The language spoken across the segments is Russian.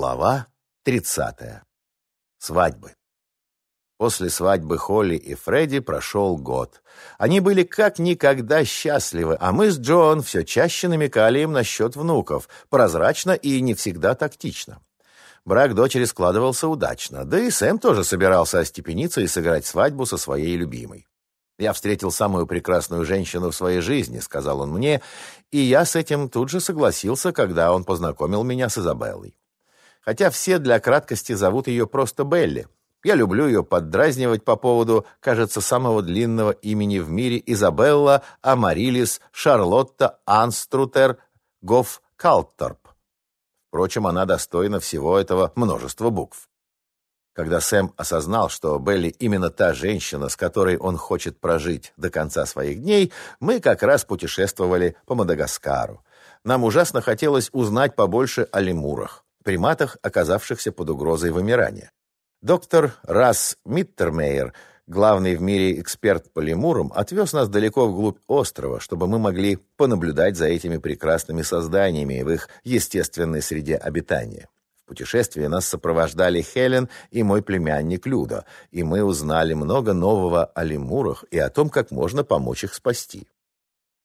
Глава 30. Свадьбы. После свадьбы Холли и Фредди прошел год. Они были как никогда счастливы, а мы с Джоан все чаще намекали им насчет внуков, прозрачно и не всегда тактично. Брак дочери складывался удачно, да и Сэм тоже собирался остепениться и сыграть свадьбу со своей любимой. «Я встретил самую прекрасную женщину в своей жизни», — сказал он мне, и я с этим тут же согласился, когда он познакомил меня с Изабеллой. Хотя все для краткости зовут ее просто Белли. Я люблю ее поддразнивать по поводу, кажется, самого длинного имени в мире Изабелла Амарилис Шарлотта Анструтер Гоф Калторп. Впрочем, она достойна всего этого множества букв. Когда Сэм осознал, что Белли именно та женщина, с которой он хочет прожить до конца своих дней, мы как раз путешествовали по Мадагаскару. Нам ужасно хотелось узнать побольше о лемурах, приматах, оказавшихся под угрозой вымирания. Доктор Расс Миттермейер, главный в мире эксперт по лемурам, отвез нас далеко вглубь острова, чтобы мы могли понаблюдать за этими прекрасными созданиями в их естественной среде обитания путешествии нас сопровождали Хелен и мой племянник Люда, и мы узнали много нового о лемурах и о том, как можно помочь их спасти.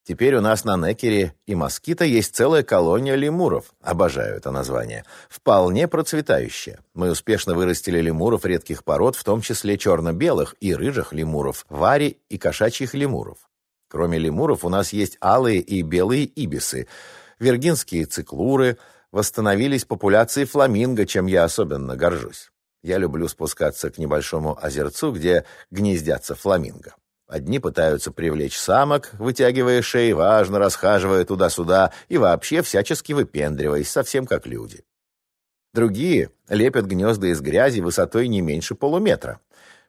Теперь у нас на Некере и Москита есть целая колония лемуров, обожаю это название, вполне процветающая. Мы успешно вырастили лемуров редких пород, в том числе черно-белых и рыжих лемуров, вари и кошачьих лемуров. Кроме лемуров у нас есть алые и белые ибисы, виргинские циклуры – восстановились популяции фламинго, чем я особенно горжусь. Я люблю спускаться к небольшому озерцу, где гнездятся фламинго. Одни пытаются привлечь самок, вытягивая шеи, важно расхаживая туда-сюда и вообще всячески выпендриваясь, совсем как люди. Другие лепят гнезда из грязи высотой не меньше полуметра,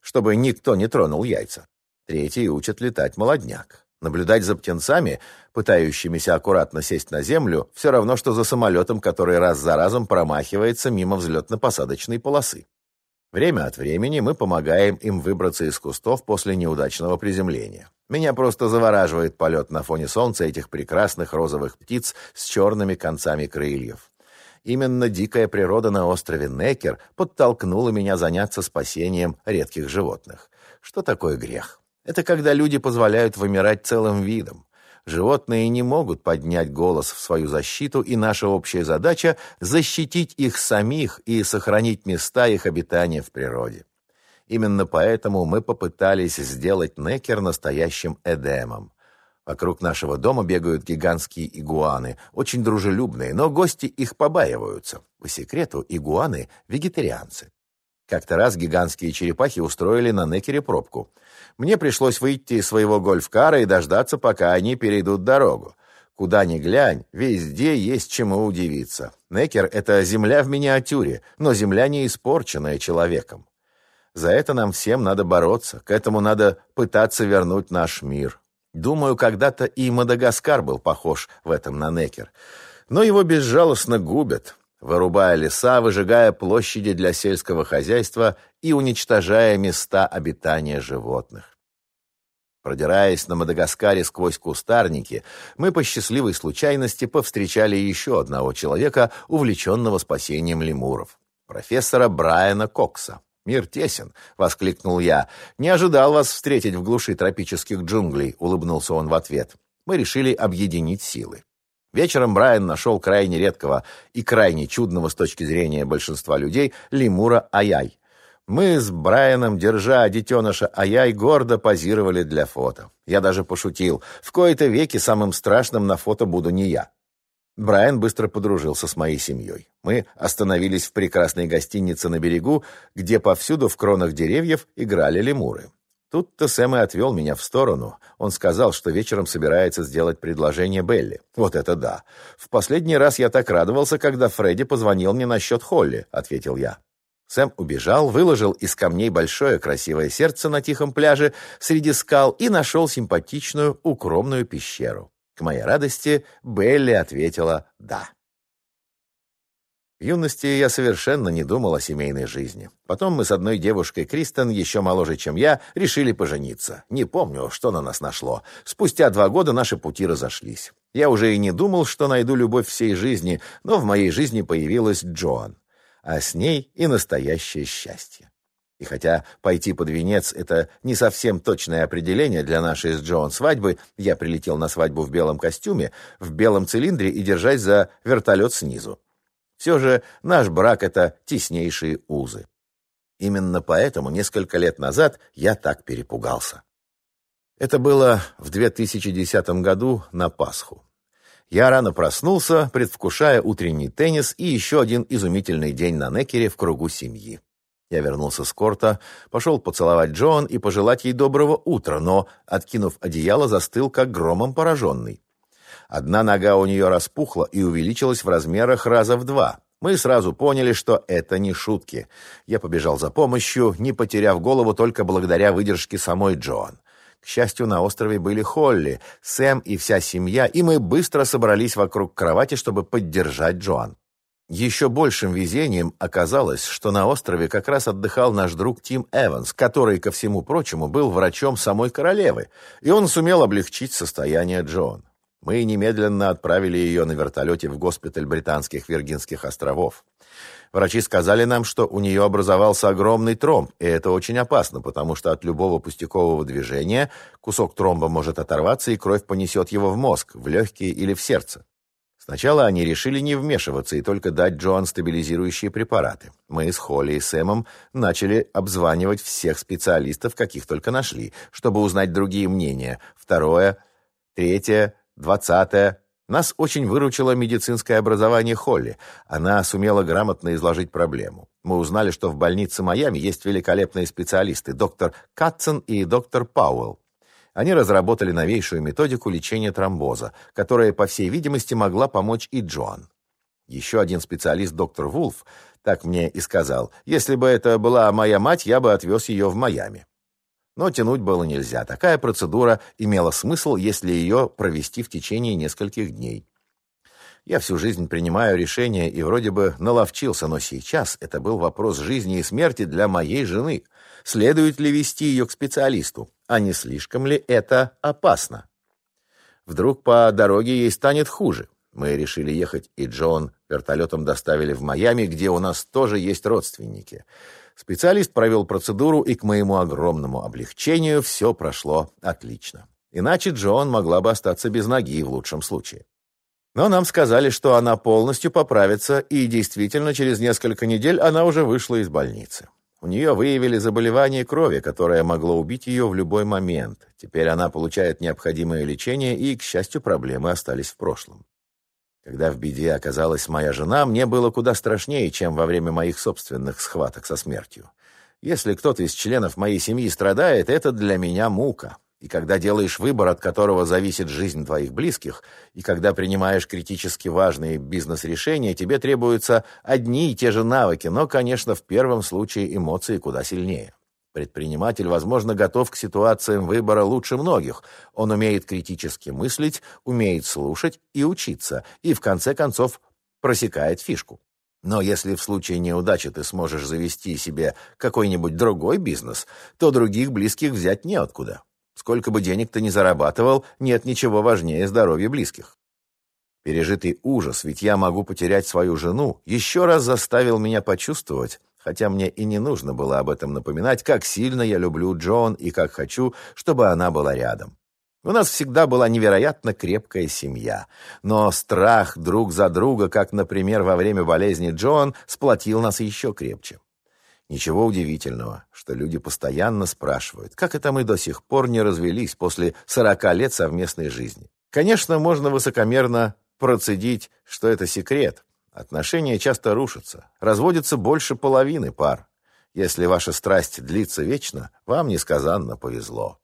чтобы никто не тронул яйца. Третьи учат летать молодняк. Наблюдать за птенцами, пытающимися аккуратно сесть на землю, все равно, что за самолетом, который раз за разом промахивается мимо взлетно-посадочной полосы. Время от времени мы помогаем им выбраться из кустов после неудачного приземления. Меня просто завораживает полет на фоне солнца этих прекрасных розовых птиц с черными концами крыльев. Именно дикая природа на острове Некер подтолкнула меня заняться спасением редких животных. Что такое грех? Это когда люди позволяют вымирать целым видом. Животные не могут поднять голос в свою защиту, и наша общая задача – защитить их самих и сохранить места их обитания в природе. Именно поэтому мы попытались сделать Некер настоящим Эдемом. Вокруг нашего дома бегают гигантские игуаны, очень дружелюбные, но гости их побаиваются. По секрету, игуаны – вегетарианцы. Как-то раз гигантские черепахи устроили на Некере пробку. Мне пришлось выйти из своего гольфкара и дождаться, пока они перейдут дорогу. Куда ни глянь, везде есть чему удивиться. Некер — это земля в миниатюре, но земля не испорченная человеком. За это нам всем надо бороться, к этому надо пытаться вернуть наш мир. Думаю, когда-то и Мадагаскар был похож в этом на Некер. Но его безжалостно губят вырубая леса, выжигая площади для сельского хозяйства и уничтожая места обитания животных. Продираясь на Мадагаскаре сквозь кустарники, мы по счастливой случайности повстречали еще одного человека, увлеченного спасением лемуров, профессора Брайана Кокса. «Мир тесен!» — воскликнул я. «Не ожидал вас встретить в глуши тропических джунглей», — улыбнулся он в ответ. «Мы решили объединить силы». Вечером Брайан нашел крайне редкого и крайне чудного с точки зрения большинства людей лемура Аяй. Мы с Брайаном, держа детеныша Аяй, гордо позировали для фото. Я даже пошутил, в кои-то веки самым страшным на фото буду не я. Брайан быстро подружился с моей семьей. Мы остановились в прекрасной гостинице на берегу, где повсюду в кронах деревьев играли лемуры. Тут-то Сэм и отвел меня в сторону. Он сказал, что вечером собирается сделать предложение Белли. Вот это да. В последний раз я так радовался, когда Фредди позвонил мне насчет Холли, ответил я. Сэм убежал, выложил из камней большое красивое сердце на тихом пляже среди скал и нашел симпатичную укромную пещеру. К моей радости Белли ответила «да». Юности я совершенно не думал о семейной жизни. Потом мы с одной девушкой, Кристен, еще моложе, чем я, решили пожениться. Не помню, что на нас нашло. Спустя два года наши пути разошлись. Я уже и не думал, что найду любовь всей жизни, но в моей жизни появилась Джоан. а с ней и настоящее счастье. И хотя пойти под венец — это не совсем точное определение для нашей с Джоан свадьбы, я прилетел на свадьбу в белом костюме, в белом цилиндре и держась за вертолет снизу. Все же наш брак — это теснейшие узы. Именно поэтому несколько лет назад я так перепугался. Это было в 2010 году на Пасху. Я рано проснулся, предвкушая утренний теннис и еще один изумительный день на Некере в кругу семьи. Я вернулся с корта, пошел поцеловать Джоан и пожелать ей доброго утра, но, откинув одеяло, застыл, как громом пораженный. Одна нога у нее распухла и увеличилась в размерах раза в два. Мы сразу поняли, что это не шутки. Я побежал за помощью, не потеряв голову только благодаря выдержке самой Джоан. К счастью, на острове были Холли, Сэм и вся семья, и мы быстро собрались вокруг кровати, чтобы поддержать Джоан. Еще большим везением оказалось, что на острове как раз отдыхал наш друг Тим Эванс, который, ко всему прочему, был врачом самой королевы, и он сумел облегчить состояние Джон. Мы немедленно отправили ее на вертолете в госпиталь Британских Виргинских островов. Врачи сказали нам, что у нее образовался огромный тромб, и это очень опасно, потому что от любого пустякового движения кусок тромба может оторваться, и кровь понесет его в мозг, в легкие или в сердце. Сначала они решили не вмешиваться и только дать Джоан стабилизирующие препараты. Мы с Холли и Сэмом начали обзванивать всех специалистов, каких только нашли, чтобы узнать другие мнения. Второе, третье, двадцатое. Нас очень выручило медицинское образование Холли. Она сумела грамотно изложить проблему. Мы узнали, что в больнице Майами есть великолепные специалисты, доктор Катсон и доктор Пауэлл. Они разработали новейшую методику лечения тромбоза, которая, по всей видимости, могла помочь и Джоан. Еще один специалист, доктор Вулф, так мне и сказал, если бы это была моя мать, я бы отвез ее в Майами. Но тянуть было нельзя. Такая процедура имела смысл, если ее провести в течение нескольких дней. Я всю жизнь принимаю решения и вроде бы наловчился, но сейчас это был вопрос жизни и смерти для моей жены. Следует ли вести ее к специалисту? А не слишком ли это опасно? Вдруг по дороге ей станет хуже. Мы решили ехать, и Джон вертолетом доставили в Майами, где у нас тоже есть родственники. Специалист провел процедуру, и к моему огромному облегчению все прошло отлично. Иначе Джон могла бы остаться без ноги в лучшем случае. Но нам сказали, что она полностью поправится, и действительно через несколько недель она уже вышла из больницы. У нее выявили заболевание крови, которое могло убить ее в любой момент. Теперь она получает необходимое лечение, и, к счастью, проблемы остались в прошлом. Когда в беде оказалась моя жена, мне было куда страшнее, чем во время моих собственных схваток со смертью. Если кто-то из членов моей семьи страдает, это для меня мука. И когда делаешь выбор, от которого зависит жизнь твоих близких, и когда принимаешь критически важные бизнес-решения, тебе требуются одни и те же навыки, но, конечно, в первом случае эмоции куда сильнее. Предприниматель, возможно, готов к ситуациям выбора лучше многих. Он умеет критически мыслить, умеет слушать и учиться, и, в конце концов, просекает фишку. Но если в случае неудачи ты сможешь завести себе какой-нибудь другой бизнес, то других близких взять неоткуда. Сколько бы денег ты ни зарабатывал, нет ничего важнее здоровья близких. Пережитый ужас, ведь я могу потерять свою жену, еще раз заставил меня почувствовать, хотя мне и не нужно было об этом напоминать, как сильно я люблю Джон и как хочу, чтобы она была рядом. У нас всегда была невероятно крепкая семья, но страх друг за друга, как, например, во время болезни Джон, сплотил нас еще крепче. Ничего удивительного, что люди постоянно спрашивают, как это мы до сих пор не развелись после сорока лет совместной жизни. Конечно, можно высокомерно процедить, что это секрет. Отношения часто рушатся, разводится больше половины пар. Если ваша страсть длится вечно, вам несказанно повезло.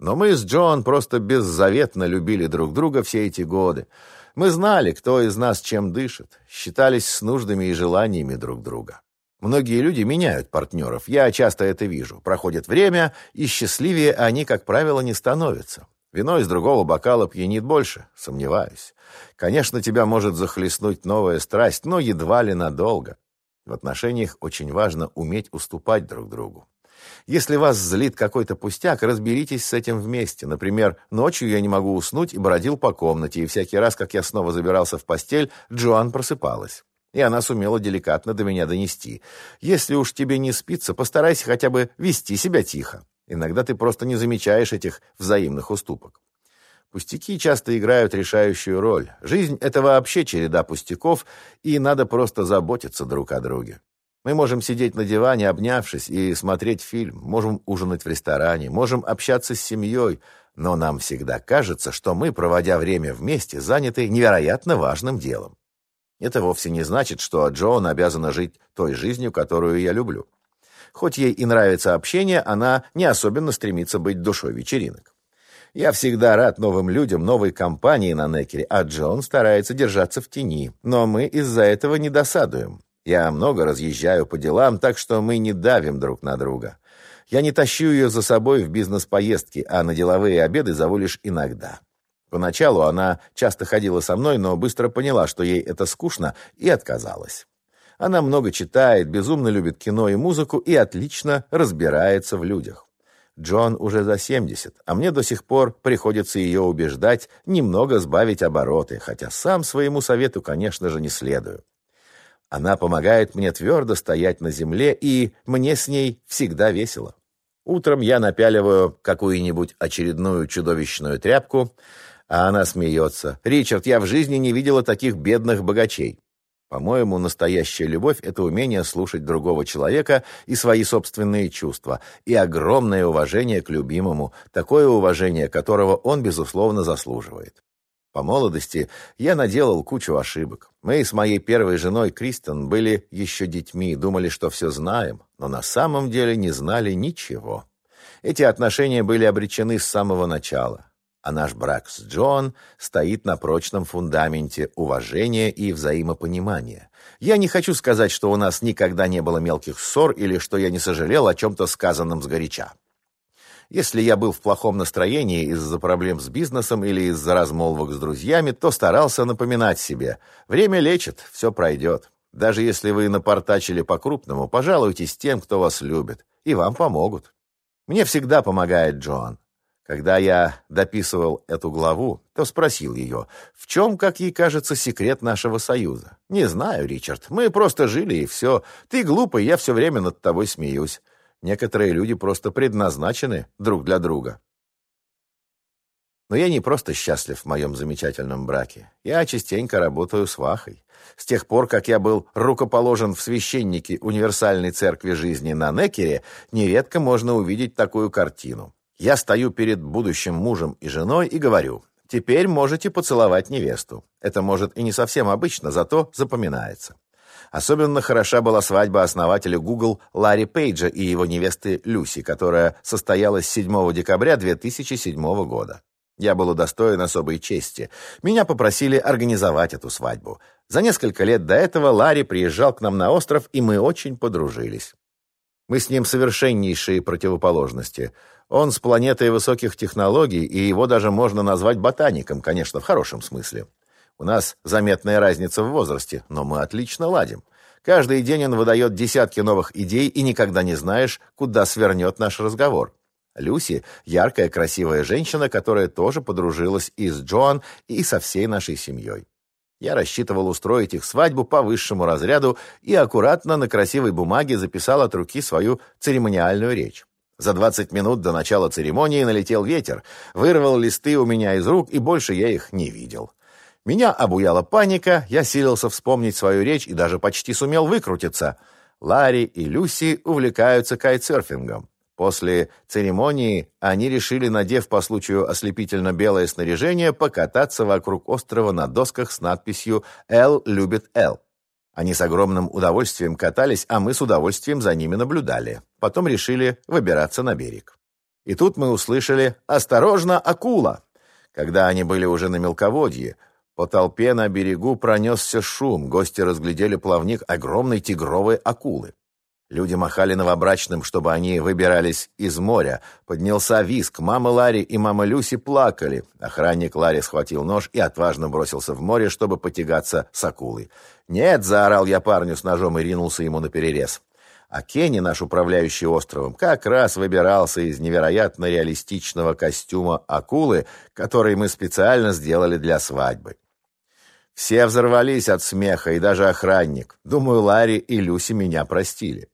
Но мы с Джон просто беззаветно любили друг друга все эти годы. Мы знали, кто из нас чем дышит, считались с нуждами и желаниями друг друга. Многие люди меняют партнеров, я часто это вижу. Проходит время, и счастливее они, как правило, не становятся. Вино из другого бокала пьянит больше, сомневаюсь. Конечно, тебя может захлестнуть новая страсть, но едва ли надолго. В отношениях очень важно уметь уступать друг другу. Если вас злит какой-то пустяк, разберитесь с этим вместе. Например, ночью я не могу уснуть и бродил по комнате, и всякий раз, как я снова забирался в постель, Джоан просыпалась. и она сумела деликатно до меня донести. Если уж тебе не спится, постарайся хотя бы вести себя тихо. Иногда ты просто не замечаешь этих взаимных уступок. Пустяки часто играют решающую роль. Жизнь — это вообще череда пустяков, и надо просто заботиться друг о друге. Мы можем сидеть на диване, обнявшись, и смотреть фильм, можем ужинать в ресторане, можем общаться с семьей, но нам всегда кажется, что мы, проводя время вместе, заняты невероятно важным делом. Это вовсе не значит, что Джоан обязана жить той жизнью, которую я люблю. Хоть ей и нравится общение, она не особенно стремится быть душой вечеринок. Я всегда рад новым людям, новой компании на Некере, а Джон старается держаться в тени. Но мы из-за этого не досадуем. Я много разъезжаю по делам, так что мы не давим друг на друга. Я не тащу ее за собой в бизнес-поездки, а на деловые обеды зову лишь иногда. Поначалу она часто ходила со мной, но быстро поняла, что ей это скучно, и отказалась. Она много читает, безумно любит кино и музыку и отлично разбирается в людях. Джон уже за 70, а мне до сих пор приходится ее убеждать немного сбавить обороты, хотя сам своему совету, конечно же, не следую. Она помогает мне твердо стоять на земле, и мне с ней всегда весело. Утром я напяливаю какую-нибудь очередную чудовищную тряпку, а она смеется. «Ричард, я в жизни не видела таких бедных богачей». По-моему, настоящая любовь — это умение слушать другого человека и свои собственные чувства, и огромное уважение к любимому, такое уважение, которого он, безусловно, заслуживает. По молодости я наделал кучу ошибок. Мы с моей первой женой Кристен были еще детьми, думали, что все знаем, но на самом деле не знали ничего. Эти отношения были обречены с самого начала а наш брак с Джон стоит на прочном фундаменте уважения и взаимопонимания. Я не хочу сказать, что у нас никогда не было мелких ссор или что я не сожалел о чем-то сказанном сгоряча. Если я был в плохом настроении из-за проблем с бизнесом или из-за размолвок с друзьями, то старался напоминать себе «Время лечит, все пройдет». Даже если вы напортачили по-крупному, пожалуйтесь тем, кто вас любит, и вам помогут. Мне всегда помогает Джоан. Когда я дописывал эту главу, то спросил ее, в чем, как ей кажется, секрет нашего союза. «Не знаю, Ричард, мы просто жили, и все. Ты глупый, я все время над тобой смеюсь. Некоторые люди просто предназначены друг для друга». Но я не просто счастлив в моем замечательном браке. Я частенько работаю с Вахой. С тех пор, как я был рукоположен в священники Универсальной Церкви Жизни на Некере, нередко можно увидеть такую картину. Я стою перед будущим мужем и женой и говорю, теперь можете поцеловать невесту. Это может и не совсем обычно, зато запоминается. Особенно хороша была свадьба основателя Google Ларри Пейджа и его невесты Люси, которая состоялась 7 декабря 2007 года. Я был удостоен особой чести. Меня попросили организовать эту свадьбу. За несколько лет до этого Ларри приезжал к нам на остров, и мы очень подружились. Мы с ним совершеннейшие противоположности. Он с планетой высоких технологий, и его даже можно назвать ботаником, конечно, в хорошем смысле. У нас заметная разница в возрасте, но мы отлично ладим. Каждый день он выдает десятки новых идей, и никогда не знаешь, куда свернет наш разговор. Люси – яркая, красивая женщина, которая тоже подружилась и с Джоан, и со всей нашей семьей. Я рассчитывал устроить их свадьбу по высшему разряду и аккуратно на красивой бумаге записал от руки свою церемониальную речь. За 20 минут до начала церемонии налетел ветер, вырвал листы у меня из рук, и больше я их не видел. Меня обуяла паника, я силился вспомнить свою речь и даже почти сумел выкрутиться. Ларри и Люси увлекаются кайтсерфингом. После церемонии они решили, надев по случаю ослепительно-белое снаряжение, покататься вокруг острова на досках с надписью «Эл любит Эл». Они с огромным удовольствием катались, а мы с удовольствием за ними наблюдали. Потом решили выбираться на берег. И тут мы услышали «Осторожно, акула!». Когда они были уже на мелководье, по толпе на берегу пронесся шум, гости разглядели плавник огромной тигровой акулы. Люди махали новобрачным, чтобы они выбирались из моря. Поднялся виск. Мама Ларри и мама Люси плакали. Охранник Ларри схватил нож и отважно бросился в море, чтобы потягаться с акулой. «Нет!» — заорал я парню с ножом и ринулся ему на перерез. А Кенни, наш управляющий островом, как раз выбирался из невероятно реалистичного костюма акулы, который мы специально сделали для свадьбы. Все взорвались от смеха, и даже охранник. Думаю, Ларри и Люси меня простили.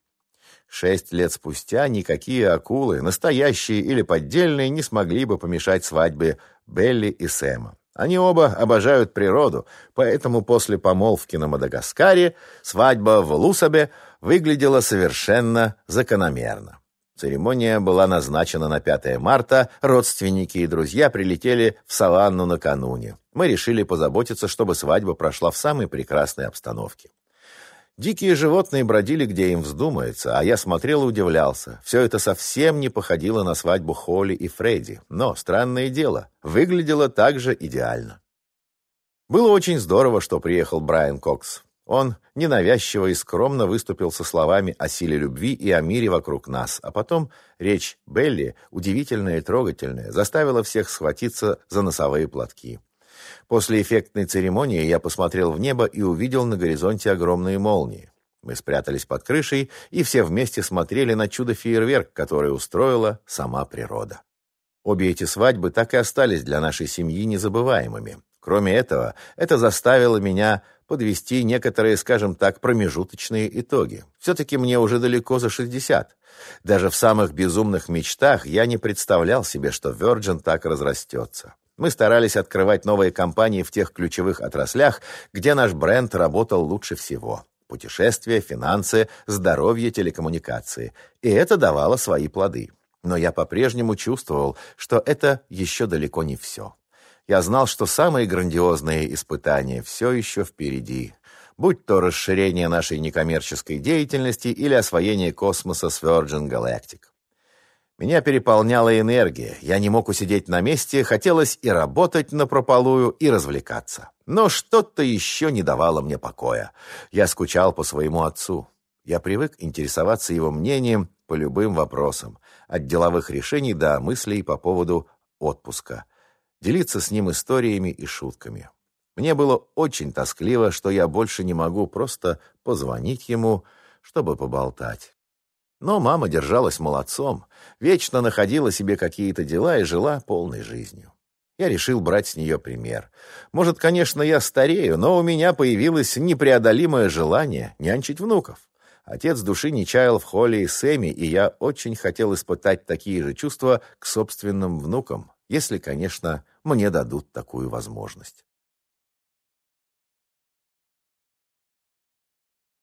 Шесть лет спустя никакие акулы, настоящие или поддельные, не смогли бы помешать свадьбе Белли и Сэма. Они оба обожают природу, поэтому после помолвки на Мадагаскаре свадьба в Лусабе выглядела совершенно закономерно. Церемония была назначена на 5 марта, родственники и друзья прилетели в саванну накануне. Мы решили позаботиться, чтобы свадьба прошла в самой прекрасной обстановке. Дикие животные бродили, где им вздумается, а я смотрел и удивлялся. Все это совсем не походило на свадьбу Холли и Фредди, но, странное дело, выглядело также идеально. Было очень здорово, что приехал Брайан Кокс. Он ненавязчиво и скромно выступил со словами о силе любви и о мире вокруг нас, а потом речь Белли, удивительная и трогательная, заставила всех схватиться за носовые платки. После эффектной церемонии я посмотрел в небо и увидел на горизонте огромные молнии. Мы спрятались под крышей и все вместе смотрели на чудо-фейерверк, который устроила сама природа. Обе эти свадьбы так и остались для нашей семьи незабываемыми. Кроме этого, это заставило меня подвести некоторые, скажем так, промежуточные итоги. Все-таки мне уже далеко за 60. Даже в самых безумных мечтах я не представлял себе, что Virgin так разрастется. Мы старались открывать новые компании в тех ключевых отраслях, где наш бренд работал лучше всего. Путешествия, финансы, здоровье, телекоммуникации. И это давало свои плоды. Но я по-прежнему чувствовал, что это еще далеко не все. Я знал, что самые грандиозные испытания все еще впереди. Будь то расширение нашей некоммерческой деятельности или освоение космоса с Virgin Galactic. Меня переполняла энергия, я не мог усидеть на месте, хотелось и работать на прополую, и развлекаться. Но что-то еще не давало мне покоя. Я скучал по своему отцу. Я привык интересоваться его мнением по любым вопросам, от деловых решений до мыслей по поводу отпуска, делиться с ним историями и шутками. Мне было очень тоскливо, что я больше не могу просто позвонить ему, чтобы поболтать. Но мама держалась молодцом, вечно находила себе какие-то дела и жила полной жизнью. Я решил брать с нее пример. Может, конечно, я старею, но у меня появилось непреодолимое желание нянчить внуков. Отец души не чаял в Холли и Сэмми, и я очень хотел испытать такие же чувства к собственным внукам, если, конечно, мне дадут такую возможность.